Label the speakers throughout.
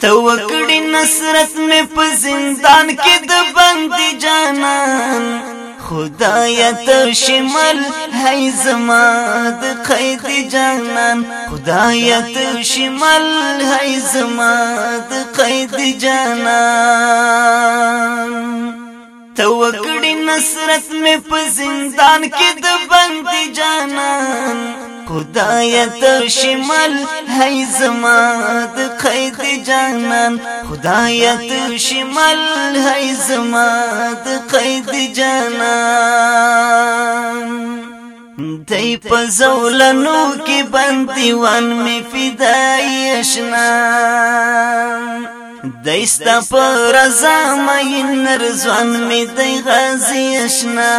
Speaker 1: تو وکڑی نصرت میں پا زندان کی دا بندی جانان خدایت شمل ہے زماد قید جانان۔ خدایت شمل ہے زماد قید جانان۔ تو وکڑی نصرت میں پا زندان کی دا بندی جانان خدایت شمل ہے زماد قید جانان خدایت شمل ہے زماد قید جانان دی پزولنو کی بندیوان میں فدائی اشنا دیستا پر رضا مین رزوان میں دی غازی اشنا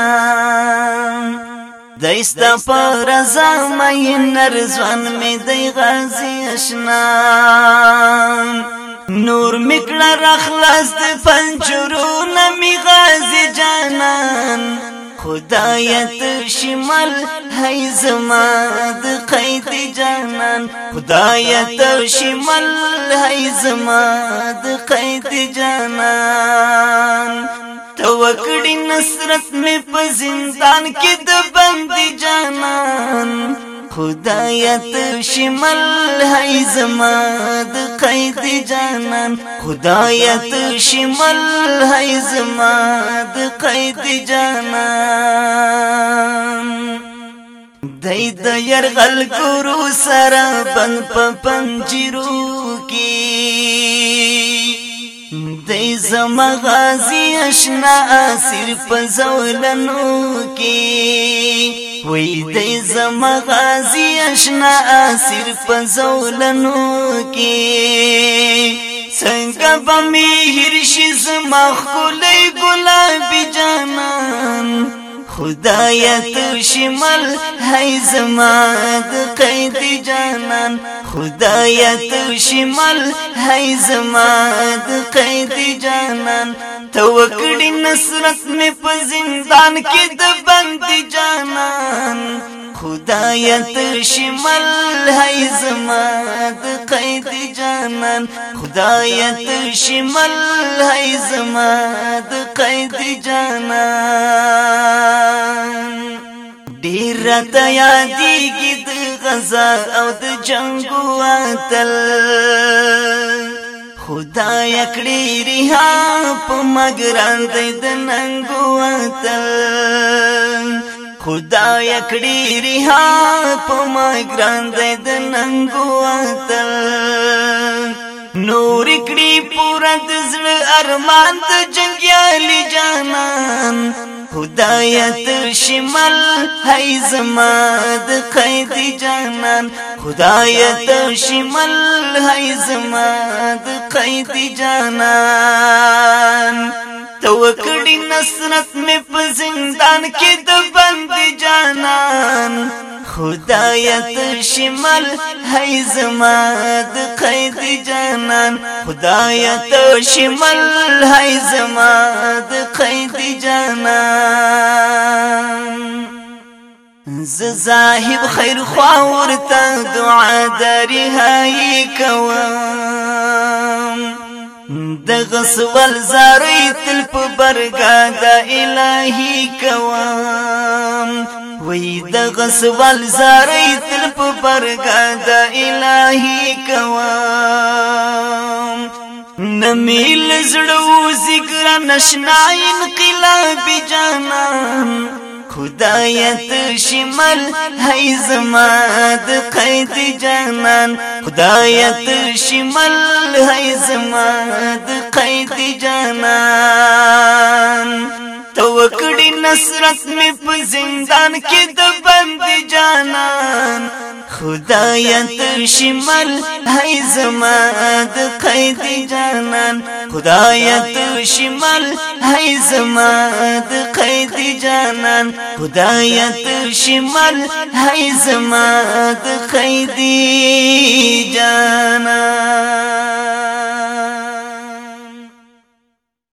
Speaker 1: دیستا پر رضا مین رزوان میں دی غازی اشنا نور مکڑا رخلاص دی پنجرو نمی غازی جانان. خدایت شمل ہے زماد قید جانان. خدایت شمل ہے زماد قید جانان. توکڑی نصرت میں پا زندان کی دبندی جانان۔ خدایت شمل ہے زماد قید جانان۔ خدایت شمل ہے زماد قید جانان۔ دئی دیر غل گرو سرا بن پنجرو کی۔ دی زما غازی اشنا صرف زولنو کی وی دی زما غازی اشنا صرف زولنو کی سنگ بمی ہرشی زما خلی گلابی جانان. خدایت شمل ہے زماد قید جانان. خدایت شمل ہے زماد قید جانان، توکڑی نصرت میں پا زندان کی دبندی جانان۔ خدایت شمل ہے زماد قید جانان۔ خدایت شمل ہے زماد قید جانان۔ ډیر راته یادېږي د غزا او د جنگو اتل خدای کړي رها په مګران د ننګو اتل خدای کړي رها په مګران د ننګو اتل نور کړي پورا د زړه ارمان د جنگیالي جانان. خدایت شمل ہے زماد قید جانان خدایت شمل ہے زماد قید جانان توکڑی نصرت میں پزندان کی دبند جانان خدایت شمل ہے زماد قید جانان خدایت شمل ہے زماد قید جانان زاہب خیر خواور تا دعا داری ہائی کوام دغس والزاری تلپ برگا دا الہی کوام وی د دغس والزاری تلپ برگا دا الہی کوام. نمیل زڑو ذکر نشنا انقلابی جانان. خدایت شمل ہے زماد قید جانان. خدایت شمل ہے زماد قید جانان. توکڑی نصرت میں پا زندان کی دبند جانان۔ خدایت شمل ہے زماد قید جانان۔ خدایت شمل ہے زماد قید جانان۔ خدایت شمل ہے زماد قید جانان۔